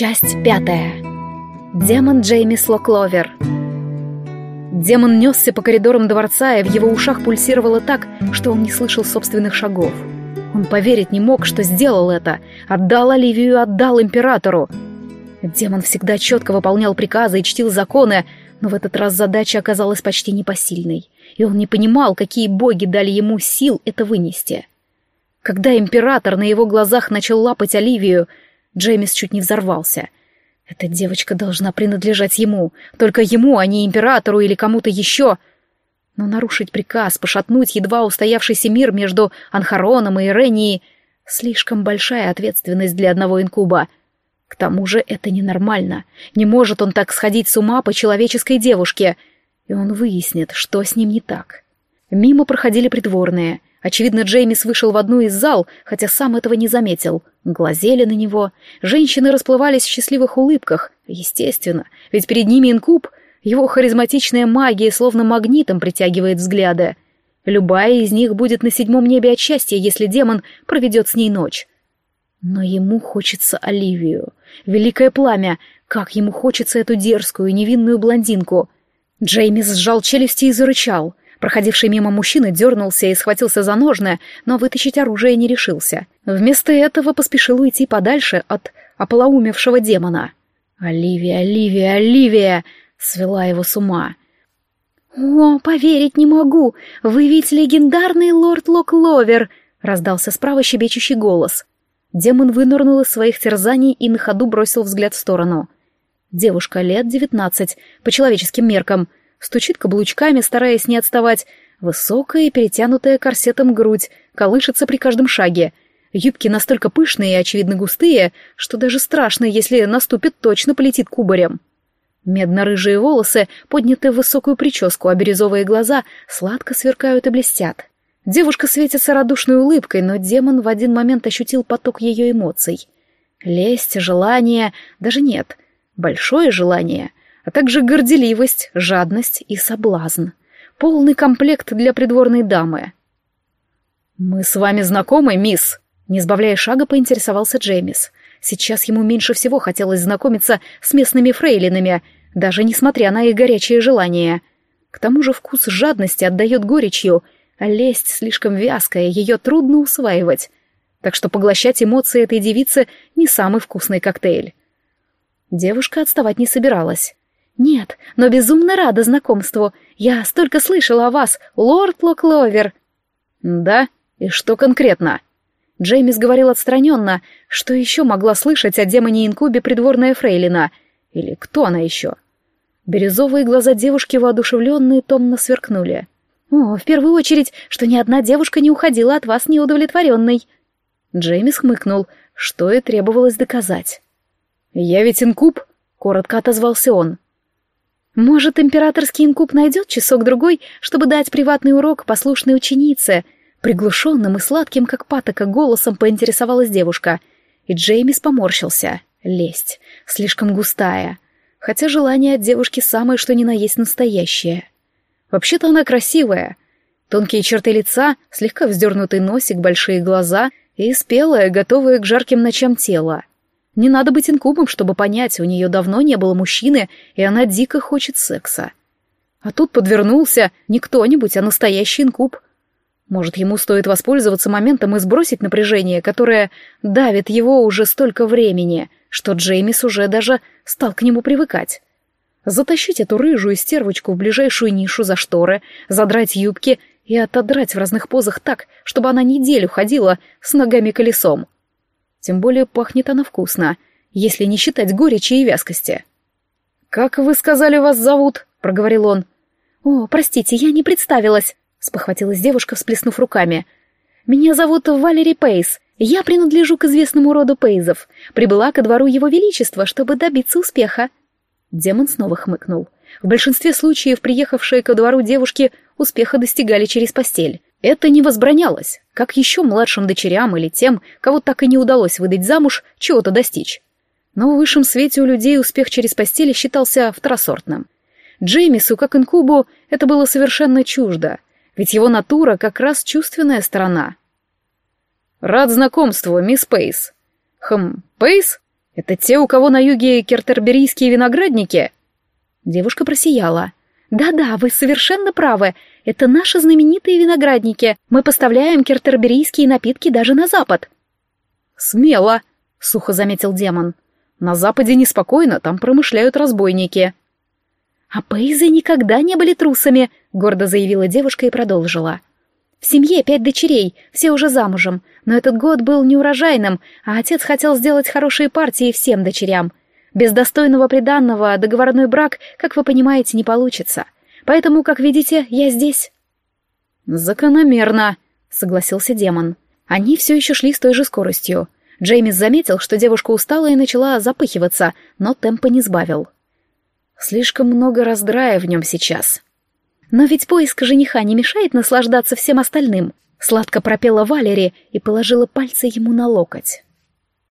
Часть пятая. Демон Джеймис Локловер. Демон несся по коридорам дворца, и в его ушах пульсировало так, что он не слышал собственных шагов. Он поверить не мог, что сделал это. Отдал Оливию, отдал императору. Демон всегда четко выполнял приказы и чтил законы, но в этот раз задача оказалась почти непосильной, и он не понимал, какие боги дали ему сил это вынести. Когда император на его глазах начал лапать Оливию, Джеймис чуть не взорвался. Эта девочка должна принадлежать ему, только ему, а не императору или кому-то еще. Но нарушить приказ, пошатнуть едва устоявшийся мир между Анхароном и Иренией — слишком большая ответственность для одного инкуба — к тому же это ненормально. Не может он так сходить с ума по человеческой девушке. И он выяснит, что с ним не так. Мимо проходили придворные. Очевидно, Джеймис вышел в одну из зал, хотя сам этого не заметил. Глазели на него. Женщины расплывались в счастливых улыбках. Естественно, ведь перед ними инкуб. Его харизматичная магия словно магнитом притягивает взгляды. Любая из них будет на седьмом небе от счастья, если демон проведет с ней ночь. Но ему хочется Оливию. Великое пламя. Как ему хочется эту дерзкую, невинную блондинку. Джеймис сжал челюсти и зарычал. Проходивший мимо мужчина дернулся и схватился за ножны, но вытащить оружие не решился. Вместо этого поспешил уйти подальше от ополоумевшего демона. «Оливия, Оливия, Оливия!» — свела его с ума. «О, поверить не могу! Вы ведь легендарный лорд Локловер!» — раздался справа щебечущий голос. Демон вынырнул из своих терзаний и на ходу бросил взгляд в сторону. Девушка лет девятнадцать, по человеческим меркам, стучит каблучками, стараясь не отставать, высокая и перетянутая корсетом грудь, колышется при каждом шаге. Юбки настолько пышные и, очевидно, густые, что даже страшно, если наступит, точно полетит кубарем. Медно-рыжие волосы подняты в высокую прическу, а бирюзовые глаза сладко сверкают и блестят. Девушка светится радушной улыбкой, но демон в один момент ощутил поток ее эмоций. Лесть, желание, даже нет, большое желание, а также горделивость, жадность и соблазн. Полный комплект для придворной дамы. «Мы с вами знакомы, мисс?» Не сбавляя шага, поинтересовался Джеймис. Сейчас ему меньше всего хотелось знакомиться с местными фрейлинами, даже несмотря на их горячее желание. К тому же вкус жадности отдает горечью — а лесть слишком вязкая, ее трудно усваивать. Так что поглощать эмоции этой девицы не самый вкусный коктейль. Девушка отставать не собиралась. «Нет, но безумно рада знакомству. Я столько слышала о вас, лорд Локловер». «Да? И что конкретно?» Джеймис говорил отстраненно, что еще могла слышать о демоне-инкубе придворная фрейлина. Или кто она еще? Бирюзовые глаза девушки воодушевленные томно сверкнули. «О, в первую очередь, что ни одна девушка не уходила от вас неудовлетворенной». Джеймис хмыкнул, что и требовалось доказать. «Я ведь инкуб», — коротко отозвался он. «Может, императорский инкуб найдет часок-другой, чтобы дать приватный урок послушной ученице?» Приглушенным и сладким, как патока, голосом поинтересовалась девушка. И Джеймис поморщился. Лесть. Слишком густая. Хотя желание от девушки самое что ни на есть настоящее. Вообще-то она красивая. Тонкие черты лица, слегка вздернутый носик, большие глаза и спелая, готовая к жарким ночам тело. Не надо быть инкубом, чтобы понять, у нее давно не было мужчины, и она дико хочет секса. А тут подвернулся не кто-нибудь, а настоящий инкуб. Может, ему стоит воспользоваться моментом и сбросить напряжение, которое давит его уже столько времени, что Джеймис уже даже стал к нему привыкать затащить эту рыжую стервочку в ближайшую нишу за шторы, задрать юбки и отодрать в разных позах так, чтобы она неделю ходила с ногами колесом. Тем более пахнет она вкусно, если не считать горечи и вязкости. «Как вы сказали, вас зовут?» — проговорил он. «О, простите, я не представилась», — спохватилась девушка, всплеснув руками. «Меня зовут Валери Пейс. Я принадлежу к известному роду Пейзов. Прибыла ко двору Его Величества, чтобы добиться успеха». Демон снова хмыкнул. В большинстве случаев приехавшие ко двору девушки успеха достигали через постель. Это не возбранялось, как еще младшим дочерям или тем, кого так и не удалось выдать замуж, чего-то достичь. Но в высшем свете у людей успех через постель считался второсортным. Джеймису, как инкубу, это было совершенно чуждо, ведь его натура как раз чувственная сторона. «Рад знакомству, мисс Пейс». «Хм, Пейс? Это те, у кого на юге кертерберийские виноградники?» Девушка просияла. «Да-да, вы совершенно правы. Это наши знаменитые виноградники. Мы поставляем кертерберийские напитки даже на запад». «Смело», — сухо заметил демон. «На западе неспокойно, там промышляют разбойники». «А Пейзы никогда не были трусами», — гордо заявила девушка и продолжила. «В семье пять дочерей, все уже замужем, но этот год был неурожайным, а отец хотел сделать хорошие партии всем дочерям. Без достойного приданного договорной брак, как вы понимаете, не получится. Поэтому, как видите, я здесь». «Закономерно», — согласился демон. Они все еще шли с той же скоростью. Джеймис заметил, что девушка устала и начала запыхиваться, но темпа не сбавил. Слишком много раздрая в нем сейчас. Но ведь поиск жениха не мешает наслаждаться всем остальным. Сладко пропела Валери и положила пальцы ему на локоть.